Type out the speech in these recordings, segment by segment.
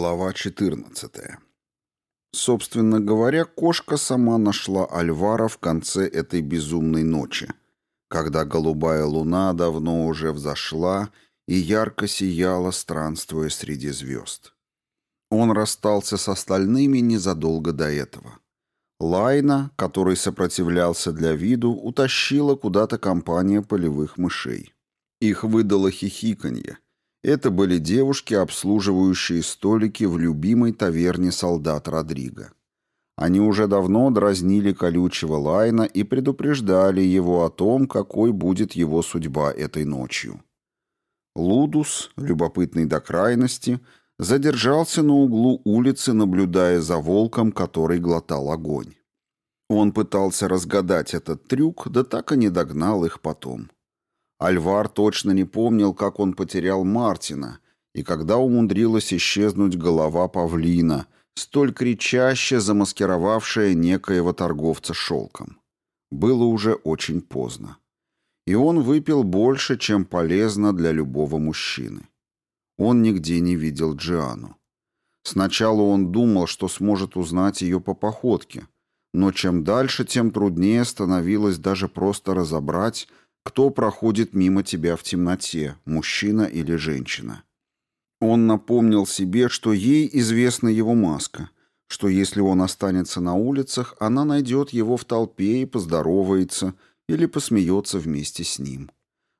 Глава 14. Собственно говоря, кошка сама нашла Альвара в конце этой безумной ночи, когда голубая луна давно уже взошла и ярко сияла, странствуя среди звезд. Он расстался с остальными незадолго до этого. Лайна, который сопротивлялся для виду, утащила куда-то компания полевых мышей. Их выдало хихиканье — это были девушки, обслуживающие столики в любимой таверне солдат Родриго. Они уже давно дразнили колючего Лайна и предупреждали его о том, какой будет его судьба этой ночью. Лудус, любопытный до крайности, задержался на углу улицы, наблюдая за волком, который глотал огонь. Он пытался разгадать этот трюк, да так и не догнал их потом. Альвар точно не помнил, как он потерял Мартина, и когда умудрилась исчезнуть голова павлина, столь кричаще замаскировавшая некоего торговца шелком. Было уже очень поздно. И он выпил больше, чем полезно для любого мужчины. Он нигде не видел Джиану. Сначала он думал, что сможет узнать ее по походке, но чем дальше, тем труднее становилось даже просто разобрать, кто проходит мимо тебя в темноте, мужчина или женщина. Он напомнил себе, что ей известна его маска, что если он останется на улицах, она найдет его в толпе и поздоровается или посмеется вместе с ним.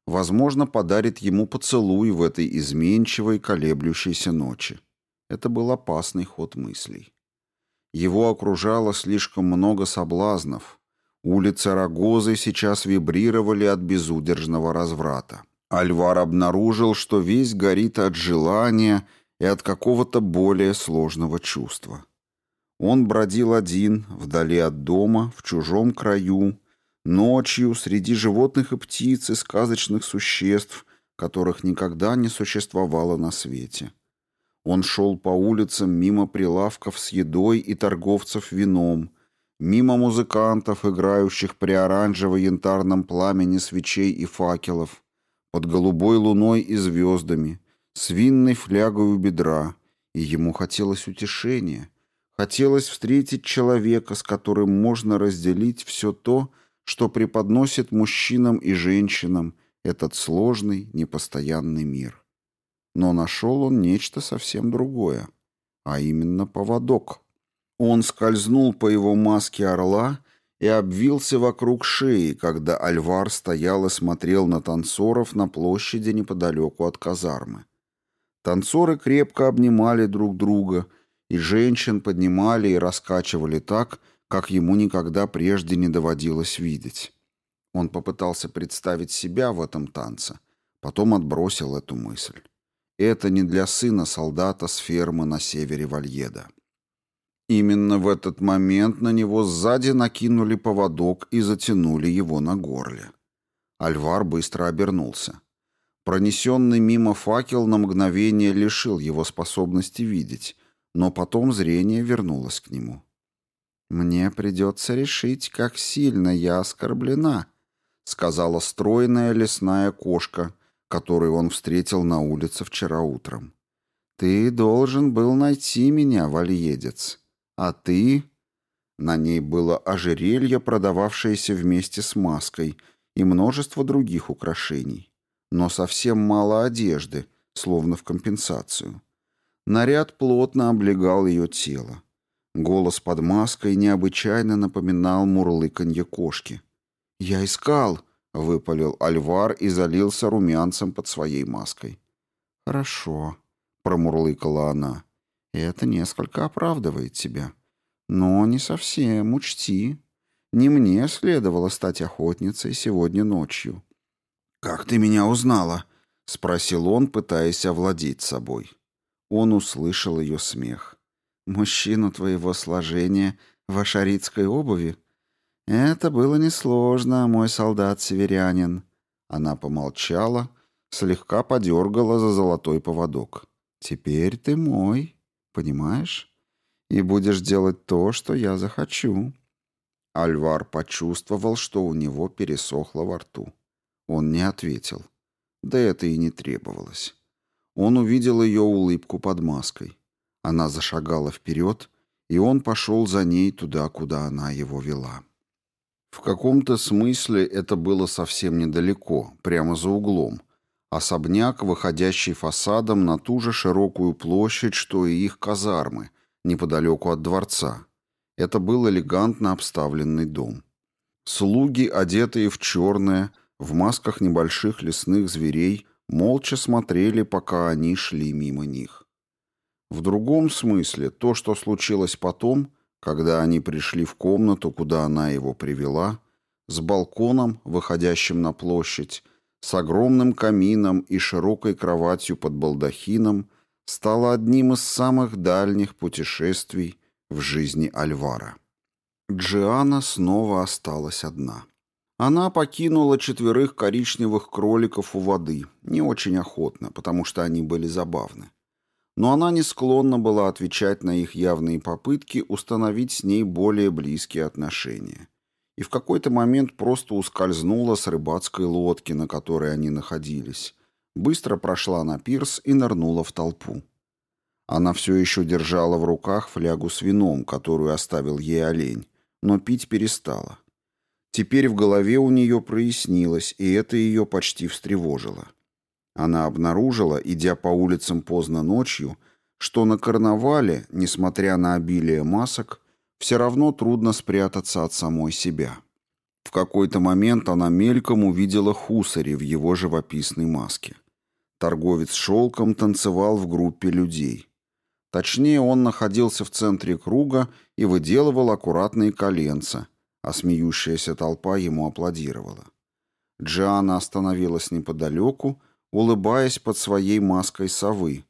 Возможно, подарит ему поцелуй в этой изменчивой, колеблющейся ночи. Это был опасный ход мыслей. Его окружало слишком много соблазнов, Улицы Рогозы сейчас вибрировали от безудержного разврата. Альвар обнаружил, что весь горит от желания и от какого-то более сложного чувства. Он бродил один, вдали от дома, в чужом краю, ночью, среди животных и птиц и сказочных существ, которых никогда не существовало на свете. Он шел по улицам мимо прилавков с едой и торговцев вином, Мимо музыкантов, играющих при оранжево-янтарном пламени свечей и факелов, под голубой луной и звездами, с винной флягой у бедра, и ему хотелось утешения, хотелось встретить человека, с которым можно разделить все то, что преподносит мужчинам и женщинам этот сложный, непостоянный мир. Но нашел он нечто совсем другое, а именно поводок. Он скользнул по его маске орла и обвился вокруг шеи, когда Альвар стоял и смотрел на танцоров на площади неподалеку от казармы. Танцоры крепко обнимали друг друга, и женщин поднимали и раскачивали так, как ему никогда прежде не доводилось видеть. Он попытался представить себя в этом танце, потом отбросил эту мысль. Это не для сына солдата с фермы на севере Вальеда. Именно в этот момент на него сзади накинули поводок и затянули его на горле. Альвар быстро обернулся. Пронесенный мимо факел на мгновение лишил его способности видеть, но потом зрение вернулось к нему. «Мне придется решить, как сильно я оскорблена», — сказала стройная лесная кошка, которую он встретил на улице вчера утром. «Ты должен был найти меня, вальедец. А ты...» На ней было ожерелье, продававшееся вместе с маской, и множество других украшений. Но совсем мало одежды, словно в компенсацию. Наряд плотно облегал ее тело. Голос под маской необычайно напоминал мурлыканье кошки. «Я искал!» — выпалил Альвар и залился румянцем под своей маской. «Хорошо», — промурлыкала она. Это несколько оправдывает тебя. Но не совсем, учти. Не мне следовало стать охотницей сегодня ночью. «Как ты меня узнала?» — спросил он, пытаясь овладеть собой. Он услышал ее смех. «Мужчину твоего сложения в ашаритской обуви? Это было несложно, мой солдат-северянин». Она помолчала, слегка подергала за золотой поводок. «Теперь ты мой». Понимаешь? И будешь делать то, что я захочу». Альвар почувствовал, что у него пересохло во рту. Он не ответил. Да это и не требовалось. Он увидел ее улыбку под маской. Она зашагала вперед, и он пошел за ней туда, куда она его вела. В каком-то смысле это было совсем недалеко, прямо за углом. Особняк, выходящий фасадом на ту же широкую площадь, что и их казармы, неподалеку от дворца. Это был элегантно обставленный дом. Слуги, одетые в черное, в масках небольших лесных зверей, молча смотрели, пока они шли мимо них. В другом смысле, то, что случилось потом, когда они пришли в комнату, куда она его привела, с балконом, выходящим на площадь, с огромным камином и широкой кроватью под балдахином, стало одним из самых дальних путешествий в жизни Альвара. Джиана снова осталась одна. Она покинула четверых коричневых кроликов у воды, не очень охотно, потому что они были забавны. Но она не склонна была отвечать на их явные попытки установить с ней более близкие отношения. И в какой-то момент просто ускользнула с рыбацкой лодки, на которой они находились. Быстро прошла на пирс и нырнула в толпу. Она все еще держала в руках флягу с вином, которую оставил ей олень, но пить перестала. Теперь в голове у нее прояснилось, и это ее почти встревожило. Она обнаружила, идя по улицам поздно ночью, что на карнавале, несмотря на обилие масок, все равно трудно спрятаться от самой себя. В какой-то момент она мельком увидела Хусари в его живописной маске. Торговец шелком танцевал в группе людей. Точнее, он находился в центре круга и выделывал аккуратные коленца, а смеющаяся толпа ему аплодировала. Джиана остановилась неподалеку, улыбаясь под своей маской совы,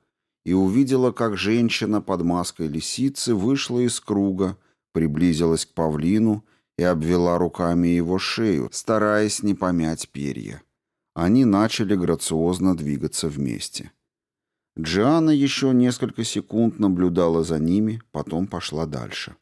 и увидела, как женщина под маской лисицы вышла из круга, приблизилась к павлину и обвела руками его шею, стараясь не помять перья. Они начали грациозно двигаться вместе. Джиана еще несколько секунд наблюдала за ними, потом пошла дальше.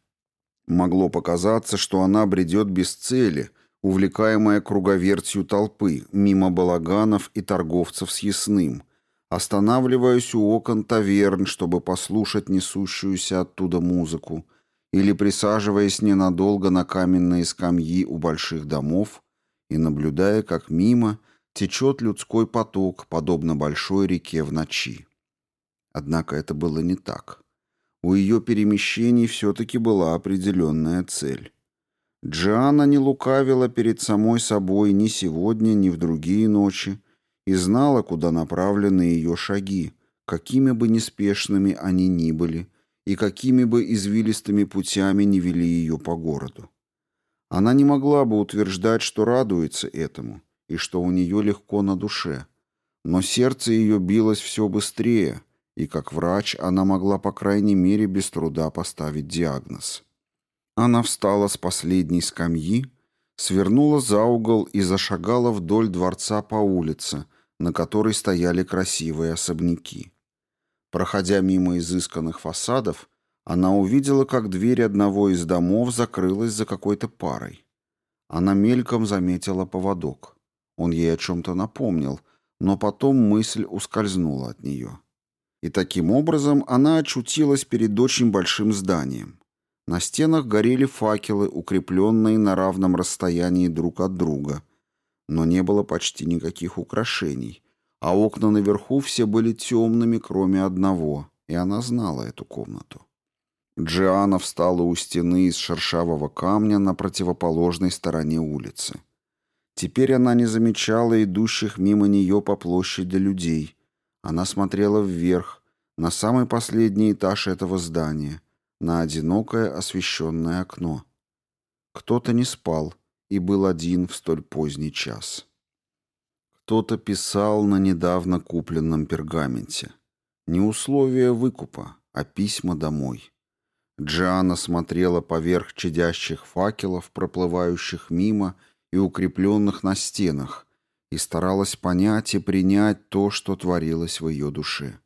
Могло показаться, что она бредет без цели, увлекаемая круговертью толпы, мимо балаганов и торговцев с ясным, останавливаясь у окон таверн, чтобы послушать несущуюся оттуда музыку, или присаживаясь ненадолго на каменные скамьи у больших домов и наблюдая, как мимо течет людской поток, подобно большой реке в ночи. Однако это было не так. У ее перемещений все-таки была определенная цель. Джиана не лукавила перед самой собой ни сегодня, ни в другие ночи и знала, куда направлены ее шаги, какими бы неспешными они ни были и какими бы извилистыми путями не вели ее по городу. Она не могла бы утверждать, что радуется этому и что у нее легко на душе, но сердце ее билось все быстрее, и как врач она могла по крайней мере без труда поставить диагноз. Она встала с последней скамьи, свернула за угол и зашагала вдоль дворца по улице, на которой стояли красивые особняки. Проходя мимо изысканных фасадов, она увидела, как дверь одного из домов закрылась за какой-то парой. Она мельком заметила поводок. Он ей о чем-то напомнил, но потом мысль ускользнула от нее. И таким образом она очутилась перед очень большим зданием. На стенах горели факелы, укрепленные на равном расстоянии друг от друга. Но не было почти никаких украшений, а окна наверху все были темными, кроме одного, и она знала эту комнату. Джиана встала у стены из шершавого камня на противоположной стороне улицы. Теперь она не замечала идущих мимо нее по площади людей, она смотрела вверх, на самый последний этаж этого здания, на одинокое освещенное окно. Кто-то не спал и был один в столь поздний час. Кто-то писал на недавно купленном пергаменте. Не условия выкупа, а письма домой. Джиана смотрела поверх чадящих факелов, проплывающих мимо и укрепленных на стенах, и старалась понять и принять то, что творилось в ее душе.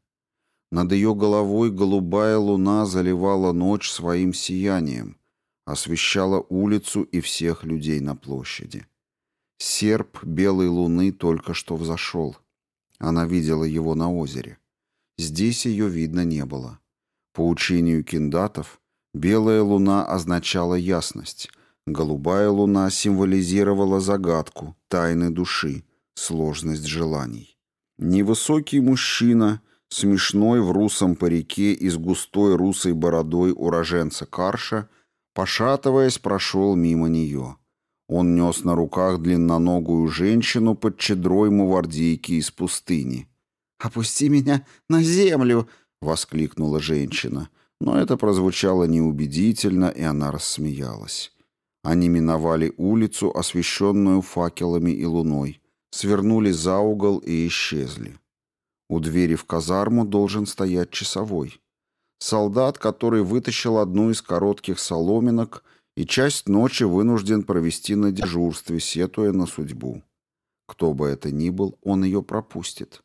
Над ее головой голубая луна заливала ночь своим сиянием, освещала улицу и всех людей на площади. Серп белой луны только что взошел. Она видела его на озере. Здесь ее видно не было. По учению киндатов, белая луна означала ясность, голубая луна символизировала загадку, тайны души, сложность желаний. Невысокий мужчина, смешной в русом парике и с густой русой бородой уроженца Карша, пошатываясь, прошел мимо нее. Он нес на руках длинноногую женщину под чедрой мувардийки из пустыни. «Опусти меня на землю!» — воскликнула женщина. Но это прозвучало неубедительно, и она рассмеялась. Они миновали улицу, освещенную факелами и луной, свернули за угол и исчезли. У двери в казарму должен стоять часовой. Солдат, который вытащил одну из коротких соломинок и часть ночи вынужден провести на дежурстве, сетуя на судьбу. Кто бы это ни был, он ее пропустит.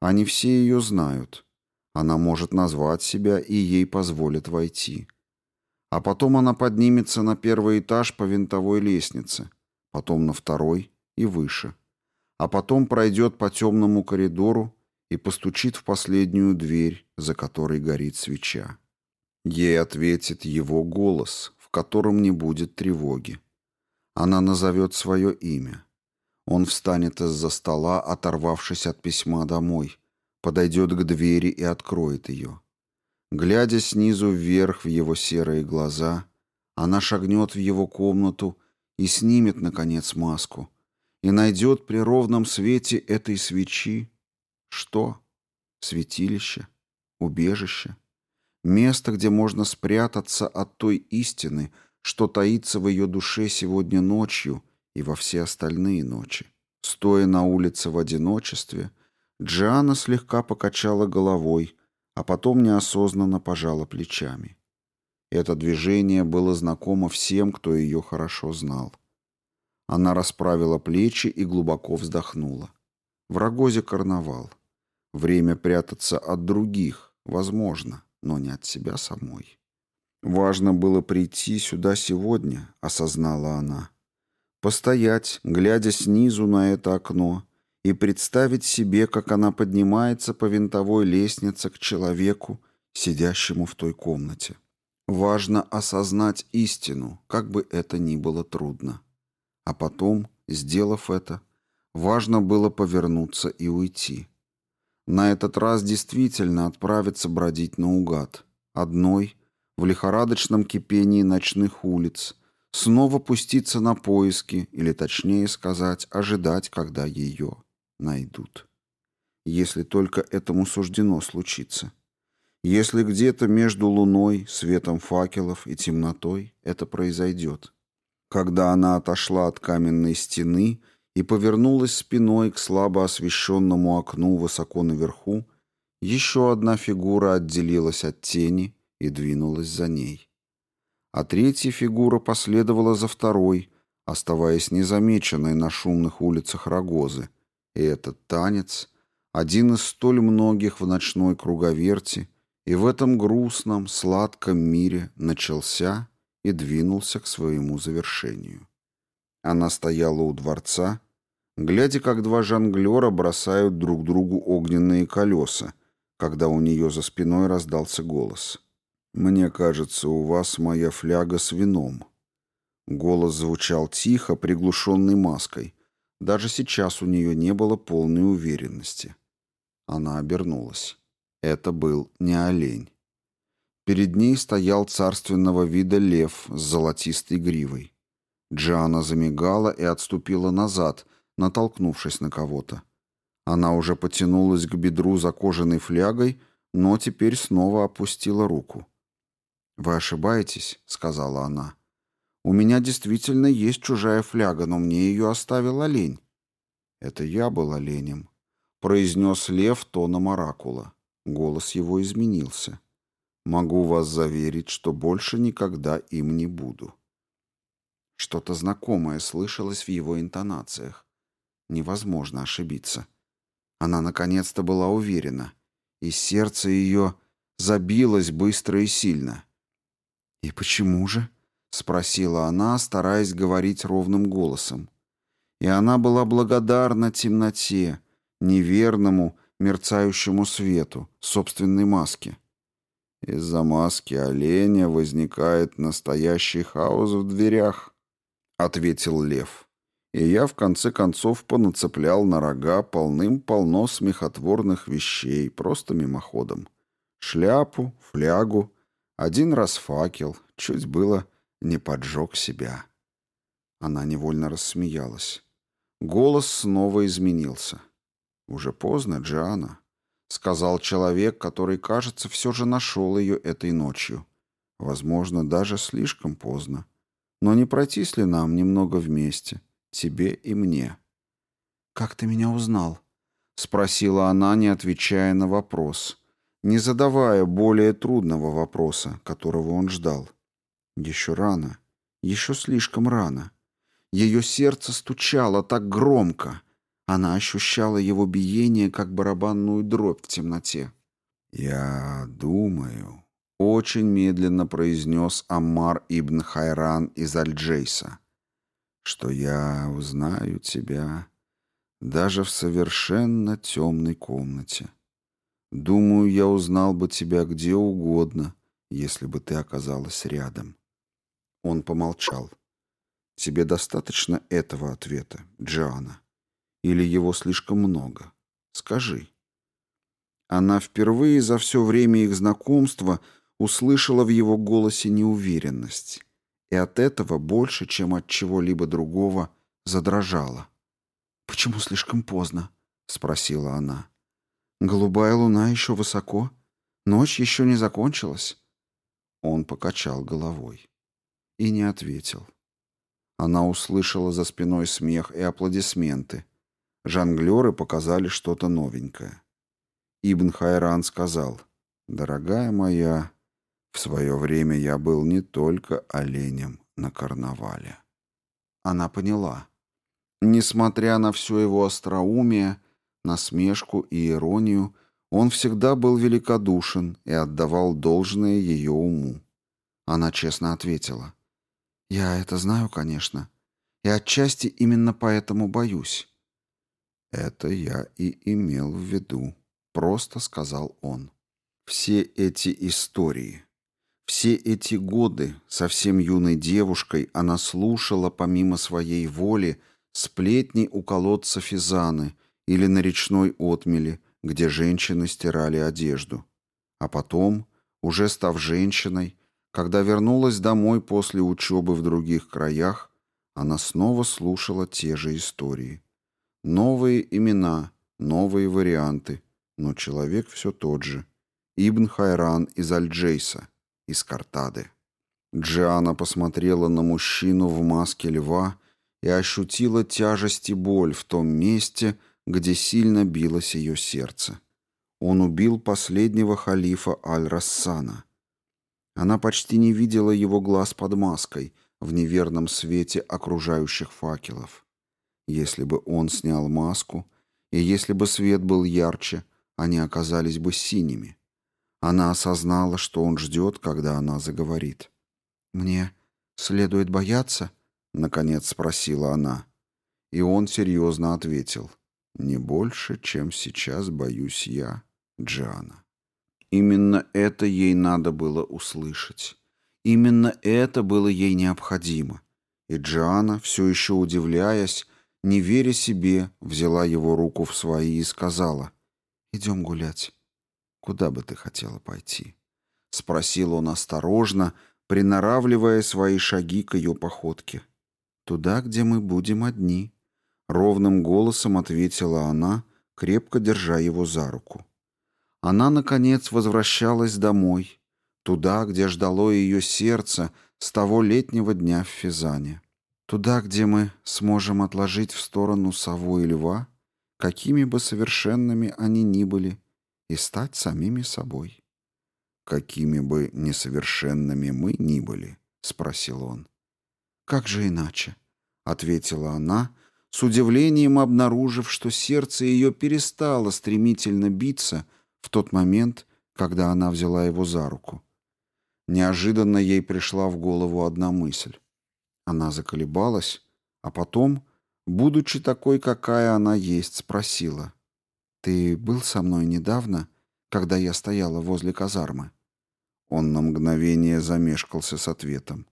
Они все ее знают. Она может назвать себя, и ей позволят войти. А потом она поднимется на первый этаж по винтовой лестнице, потом на второй и выше. А потом пройдет по темному коридору и постучит в последнюю дверь, за которой горит свеча. Ей ответит его голос, в котором не будет тревоги. Она назовет свое имя. Он встанет из-за стола, оторвавшись от письма домой, подойдет к двери и откроет ее. Глядя снизу вверх в его серые глаза, она шагнет в его комнату и снимет, наконец, маску, и найдет при ровном свете этой свечи что? Святилище? Убежище? Место, где можно спрятаться от той истины, что таится в ее душе сегодня ночью и во все остальные ночи. Стоя на улице в одиночестве, Джиана слегка покачала головой, а потом неосознанно пожала плечами. Это движение было знакомо всем, кто ее хорошо знал. Она расправила плечи и глубоко вздохнула. В Рогозе карнавал. Время прятаться от других, возможно, но не от себя самой. Важно было прийти сюда сегодня, осознала она. Постоять, глядя снизу на это окно, и представить себе, как она поднимается по винтовой лестнице к человеку, сидящему в той комнате. Важно осознать истину, как бы это ни было трудно. А потом, сделав это, важно было повернуться и уйти. На этот раз действительно отправиться бродить наугад. Одной, в лихорадочном кипении ночных улиц, снова пуститься на поиски, или точнее сказать, ожидать, когда ее найдут. Если только этому суждено случиться. Если где-то между луной, светом факелов и темнотой это произойдет. Когда она отошла от каменной стены и повернулась спиной к слабо освещенному окну высоко наверху, еще одна фигура отделилась от тени и двинулась за ней. А третья фигура последовала за второй, оставаясь незамеченной на шумных улицах Рогозы, и этот танец — один из столь многих в ночной круговерти, и в этом грустном, сладком мире начался и двинулся к своему завершению. Она стояла у дворца, глядя, как два жонглера бросают друг другу огненные колеса, когда у нее за спиной раздался голос. «Мне кажется, у вас моя фляга с вином». Голос звучал тихо, приглушенный маской, даже сейчас у нее не было полной уверенности. Она обернулась. Это был не олень. Перед ней стоял царственного вида лев с золотистой гривой. Джиана замигала и отступила назад, натолкнувшись на кого-то. Она уже потянулась к бедру за кожаной флягой, но теперь снова опустила руку. «Вы ошибаетесь», — сказала она. У меня действительно есть чужая фляга, но мне ее оставил олень. Это я был оленем, произнес лев тоном оракула. Голос его изменился. Могу вас заверить, что больше никогда им не буду. Что-то знакомое слышалось в его интонациях. Невозможно ошибиться. Она наконец-то была уверена, и сердце ее забилось быстро и сильно. «И почему же?» — спросила она, стараясь говорить ровным голосом. И она была благодарна темноте, неверному, мерцающему свету, собственной маске. Из-за маски оленя возникает настоящий хаос в дверях, ответил лев. И я в конце концов понацеплял на рога полным-полно смехотворных вещей, просто мимоходом. Шляпу, флягу, один раз факел, чуть было не поджег себя. Она невольно рассмеялась. Голос снова изменился. «Уже поздно, Джиана», — сказал человек, который, кажется, все же нашел ее этой ночью. «Возможно, даже слишком поздно. Но не пройтись ли нам немного вместе, тебе и мне?» «Как ты меня узнал?» — спросила она, не отвечая на вопрос, не задавая более трудного вопроса, которого он ждал. Еще рано, еще слишком рано. Ее сердце стучало так громко, она ощущала его биение, как барабанную дробь в темноте. «Я думаю», — очень медленно произнес Аммар ибн Хайран из Аль-Джейса, «что я узнаю тебя даже в совершенно темной комнате. Думаю, я узнал бы тебя где угодно, если бы ты оказалась рядом». Он помолчал. «Тебе достаточно этого ответа, Джоанна?» Или его слишком много? Скажи. Она впервые за все время их знакомства услышала в его голосе неуверенность. И от этого больше, чем от чего-либо другого, задрожала. «Почему слишком поздно?» — спросила она. «Голубая луна еще высоко. Ночь еще не закончилась». Он покачал головой и не ответил. Она услышала за спиной смех и аплодисменты, Жонглеры показали что-то новенькое. Ибн Хайран сказал, «Дорогая моя, в свое время я был не только оленем на карнавале». Она поняла. Несмотря на все его остроумие, насмешку и иронию, он всегда был великодушен и отдавал должное ее уму. Она честно ответила. «Я это знаю, конечно, и отчасти именно поэтому боюсь. «Это я и имел в виду», — просто сказал он. «Все эти истории, все эти годы совсем юной девушкой она слушала помимо своей воли сплетни у колодца Физаны или на речной отмели, где женщины стирали одежду. А потом, уже став женщиной, когда вернулась домой после учебы в других краях, она снова слушала те же истории. Новые имена, новые варианты, но человек все тот же. Ибн Хайран из Аль-Джейса, из Картады. Джиана посмотрела на мужчину в маске льва и ощутила тяжесть и боль в том месте, где сильно билось ее сердце. Он убил последнего халифа Аль-Рассана. Она почти не видела его глаз под маской в неверном свете окружающих факелов. Если бы он снял маску, и если бы свет был ярче, они оказались бы синими. Она осознала, что он ждет, когда она заговорит. «Мне следует бояться?» — наконец спросила она. И он серьезно ответил. «Не больше, чем сейчас боюсь я, Джиана». Именно это ей надо было услышать. Именно это было ей необходимо. И Джиана, все еще удивляясь, не веря себе, взяла его руку в свои и сказала, «Идем гулять. Куда бы ты хотела пойти?» Спросил он осторожно, приноравливая свои шаги к ее походке. «Туда, где мы будем одни», — ровным голосом ответила она, крепко держа его за руку. Она, наконец, возвращалась домой, туда, где ждало ее сердце с того летнего дня в Физане. Туда, где мы сможем отложить в сторону сову и льва, какими бы совершенными они ни были, и стать самими собой. «Какими бы несовершенными мы ни были?» — спросил он. «Как же иначе?» — ответила она, с удивлением обнаружив, что сердце ее перестало стремительно биться в тот момент, когда она взяла его за руку. Неожиданно ей пришла в голову одна мысль. Она заколебалась, а потом, будучи такой, какая она есть, спросила. «Ты был со мной недавно, когда я стояла возле казармы?» Он на мгновение замешкался с ответом.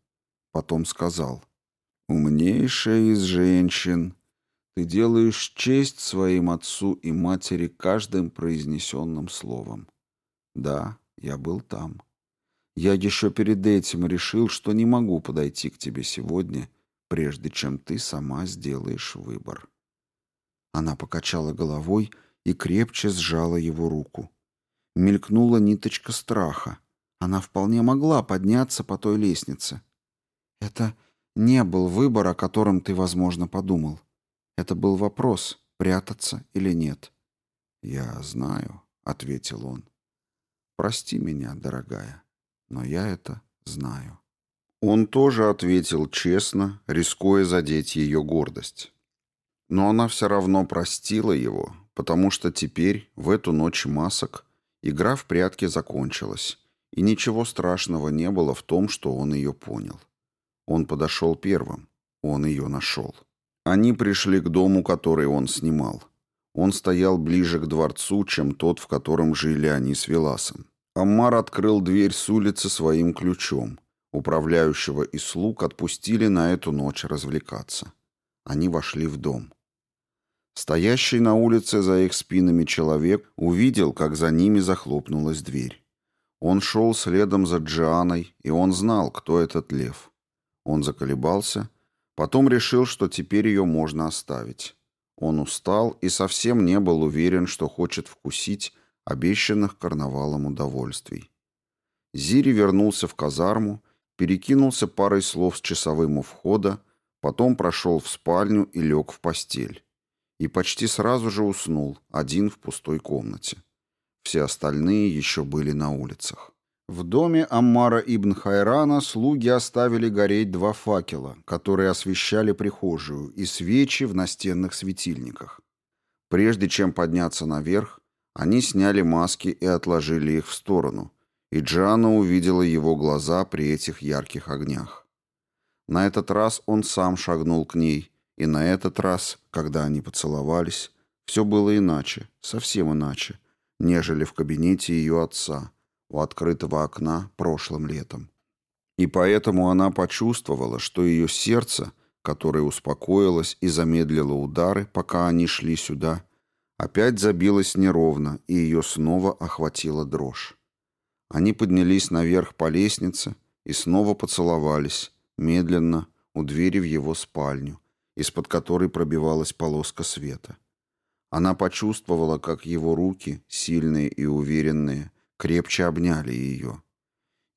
Потом сказал. «Умнейшая из женщин, ты делаешь честь своим отцу и матери каждым произнесенным словом. Да, я был там. Я еще перед этим решил, что не могу подойти к тебе сегодня, прежде чем ты сама сделаешь выбор». Она покачала головой и крепче сжала его руку. Мелькнула ниточка страха. Она вполне могла подняться по той лестнице. Это не был выбор, о котором ты, возможно, подумал. Это был вопрос, прятаться или нет. «Я знаю», — ответил он. «Прости меня, дорогая, но я это знаю». Он тоже ответил честно, рискуя задеть ее гордость. Но она все равно простила его, потому что теперь, в эту ночь масок, игра в прятки закончилась, и ничего страшного не было в том, что он ее понял. Он подошел первым, он ее нашел. Они пришли к дому, который он снимал. Он стоял ближе к дворцу, чем тот, в котором жили они с Веласом. Аммар открыл дверь с улицы своим ключом. Управляющего и слуг отпустили на эту ночь развлекаться. Они вошли в дом. Стоящий на улице за их спинами человек увидел, как за ними захлопнулась дверь. Он шел следом за Джианой, и он знал, кто этот лев. Он заколебался, потом решил, что теперь ее можно оставить. Он устал и совсем не был уверен, что хочет вкусить обещанных карнавалом удовольствий. Зири вернулся в казарму, перекинулся парой слов с часовым у входа, потом прошел в спальню и лег в постель и почти сразу же уснул, один в пустой комнате. Все остальные еще были на улицах. В доме Аммара ибн Хайрана слуги оставили гореть два факела, которые освещали прихожую, и свечи в настенных светильниках. Прежде чем подняться наверх, они сняли маски и отложили их в сторону, и Джана увидела его глаза при этих ярких огнях. На этот раз он сам шагнул к ней, и на этот раз, когда они поцеловались, все было иначе, совсем иначе, нежели в кабинете ее отца, у открытого окна прошлым летом. И поэтому она почувствовала, что ее сердце, которое успокоилось и замедлило удары, пока они шли сюда, опять забилось неровно, и ее снова охватила дрожь. Они поднялись наверх по лестнице и снова поцеловались, медленно, у двери в его спальню, из-под которой пробивалась полоска света. Она почувствовала, как его руки, сильные и уверенные, крепче обняли ее.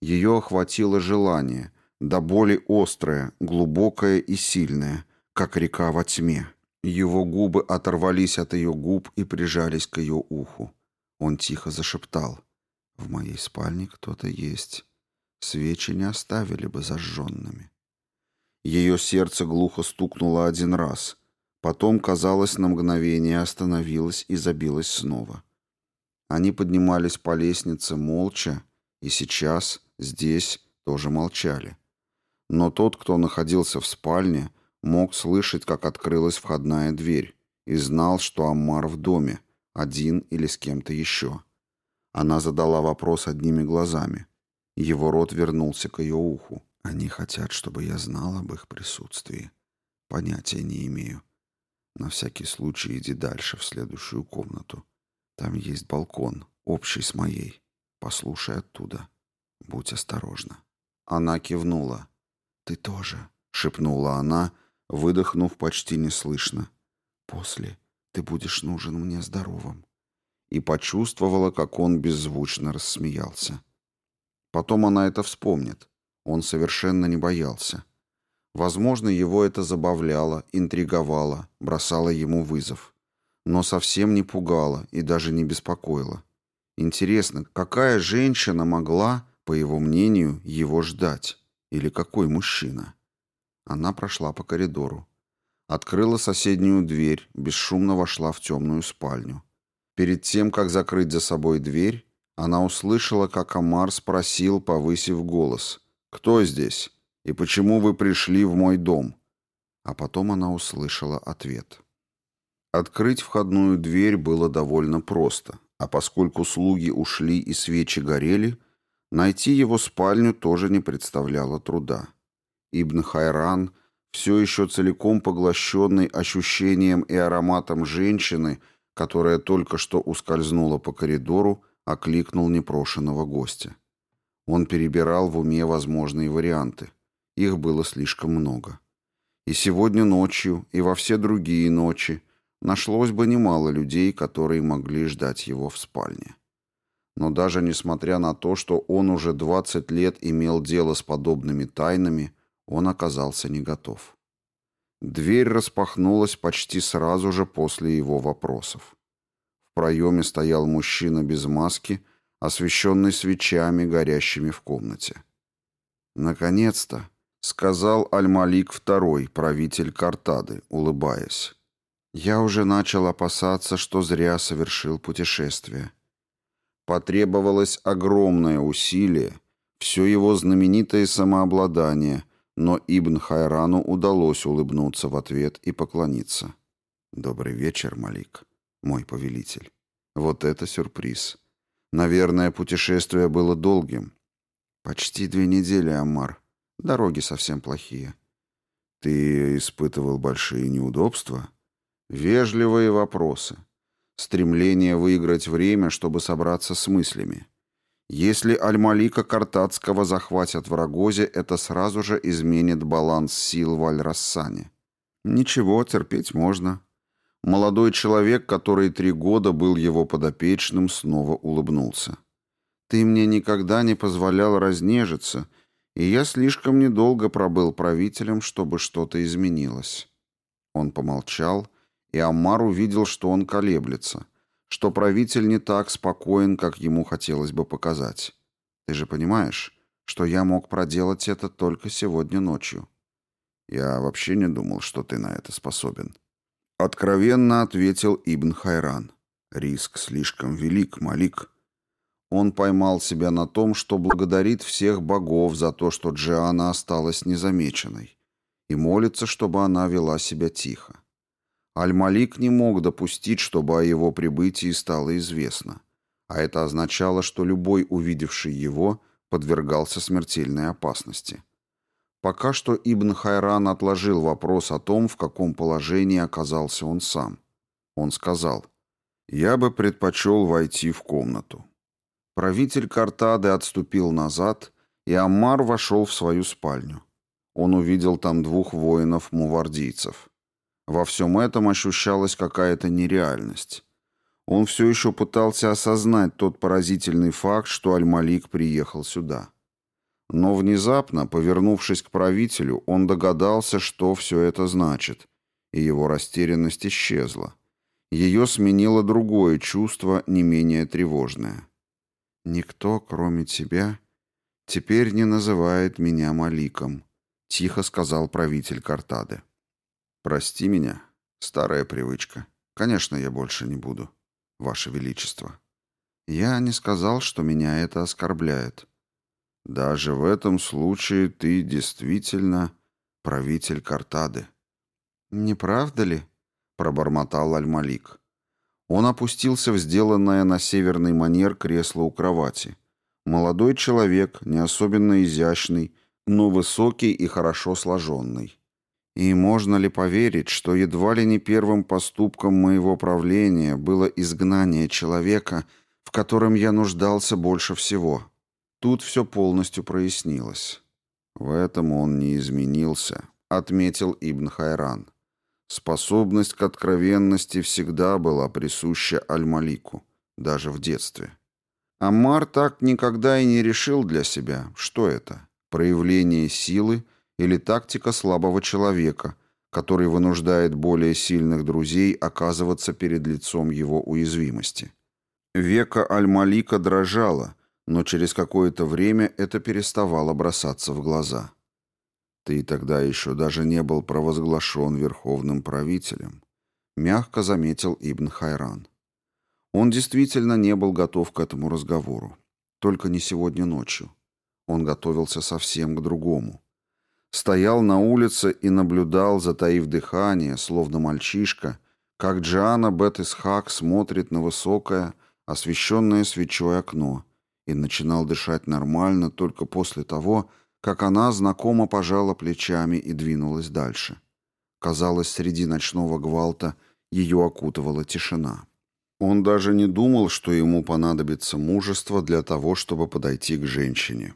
Ее охватило желание, до боли острое, глубокое и сильное, как река во тьме. Его губы оторвались от ее губ и прижались к ее уху. Он тихо зашептал. «В моей спальне кто-то есть. Свечи не оставили бы зажженными». Ее сердце глухо стукнуло один раз. Потом, казалось, на мгновение остановилось и забилось снова. Они поднимались по лестнице молча, и сейчас, здесь, тоже молчали. Но тот, кто находился в спальне, мог слышать, как открылась входная дверь, и знал, что Аммар в доме, один или с кем-то еще. Она задала вопрос одними глазами. Его рот вернулся к ее уху. Они хотят, чтобы я знал об их присутствии. Понятия не имею. На всякий случай иди дальше, в следующую комнату. Там есть балкон, общий с моей. Послушай оттуда. Будь осторожна. Она кивнула. «Ты тоже», — шепнула она, выдохнув почти неслышно. «После ты будешь нужен мне здоровым». И почувствовала, как он беззвучно рассмеялся. Потом она это вспомнит. Он совершенно не боялся. Возможно, его это забавляло, интриговало, бросало ему вызов. Но совсем не пугало и даже не беспокоило. Интересно, какая женщина могла, по его мнению, его ждать? Или какой мужчина? Она прошла по коридору. Открыла соседнюю дверь, бесшумно вошла в темную спальню. Перед тем, как закрыть за собой дверь, она услышала, как Амар спросил, повысив голос — «Кто здесь? И почему вы пришли в мой дом?» А потом она услышала ответ. Открыть входную дверь было довольно просто, а поскольку слуги ушли и свечи горели, Найти его спальню тоже не представляло труда. Ибн Хайран, все еще целиком поглощенный ощущением и ароматом женщины, которая только что ускользнула по коридору, окликнул непрошенного гостя. Он перебирал в уме возможные варианты. Их было слишком много. И сегодня ночью, и во все другие ночи нашлось бы немало людей, которые могли ждать его в спальне. Но даже несмотря на то, что он уже 20 лет имел дело с подобными тайнами, он оказался не готов. Дверь распахнулась почти сразу же после его вопросов. В проеме стоял мужчина без маски, освещенный свечами, горящими в комнате. «Наконец-то!» — сказал Аль-Малик II, правитель Картады, улыбаясь. «Я уже начал опасаться, что зря совершил путешествие». Потребовалось огромное усилие, все его знаменитое самообладание, но Ибн Хайрану удалось улыбнуться в ответ и поклониться. «Добрый вечер, Малик, мой повелитель. Вот это сюрприз. Наверное, путешествие было долгим. Почти две недели, Амар. Дороги совсем плохие. Ты испытывал большие неудобства? Вежливые вопросы. Стремление выиграть время, чтобы собраться с мыслями. Если Аль-Малика Картацкого захватят в Рогозе, это сразу же изменит баланс сил в Аль-Рассане. Ничего, терпеть можно. Молодой человек, который три года был его подопечным, снова улыбнулся. «Ты мне никогда не позволял разнежиться, и я слишком недолго пробыл правителем, чтобы что-то изменилось». Он помолчал, и Аммар увидел, что он колеблется, что правитель не так спокоен, как ему хотелось бы показать. «Ты же понимаешь, что я мог проделать это только сегодня ночью?» «Я вообще не думал, что ты на это способен». Откровенно ответил Ибн Хайран. Риск слишком велик, Малик. Он поймал себя на том, что благодарит всех богов за то, что Джиана осталась незамеченной, и молится, чтобы она вела себя тихо. Аль-Малик не мог допустить, чтобы о его прибытии стало известно, а это означало, что любой, увидевший его, подвергался смертельной опасности. Пока что Ибн Хайран отложил вопрос о том, в каком положении оказался он сам. Он сказал, «Я бы предпочел войти в комнату». Правитель Картады отступил назад, и Аммар вошел в свою спальню. Он увидел там двух воинов-мувардийцев. Во всем этом ощущалась какая-то нереальность. Он все еще пытался осознать тот поразительный факт, что Аль-Малик приехал сюда. Но внезапно, повернувшись к правителю, он догадался, что все это значит, и его растерянность исчезла. Ее сменило другое чувство, не менее тревожное. «Никто, кроме тебя, теперь не называет меня Маликом», — тихо сказал правитель Картады. «Прости меня, старая привычка. Конечно, я больше не буду, Ваше Величество. Я не сказал, что меня это оскорбляет». Даже в этом случае ты действительно правитель Картады. Не правда ли? пробормотал Аль-Малик. Он опустился в сделанное на северный манер кресло у кровати. Молодой человек, не особенно изящный, но высокий и хорошо сложенный. И можно ли поверить, что едва ли не первым поступком моего правления было изгнание человека, в котором я нуждался больше всего? Тут все полностью прояснилось. В этом он не изменился, отметил Ибн Хайран. Способность к откровенности всегда была присуща Аль-Малику, даже в детстве. Амар так никогда и не решил для себя, что это – проявление силы или тактика слабого человека, который вынуждает более сильных друзей оказываться перед лицом его уязвимости. Века Аль-Малика дрожало – но через какое-то время это переставало бросаться в глаза. Ты тогда еще даже не был провозглашен верховным правителем, мягко заметил Ибн Хайран. Он действительно не был готов к этому разговору, только не сегодня ночью. Он готовился совсем к другому. Стоял на улице и наблюдал, затаив дыхание, словно мальчишка, как Джиана Бет-Исхак смотрит на высокое, освещенное свечой окно, и начинал дышать нормально только после того, как она знакомо пожала плечами и двинулась дальше. Казалось, среди ночного гвалта ее окутывала тишина. Он даже не думал, что ему понадобится мужество для того, чтобы подойти к женщине.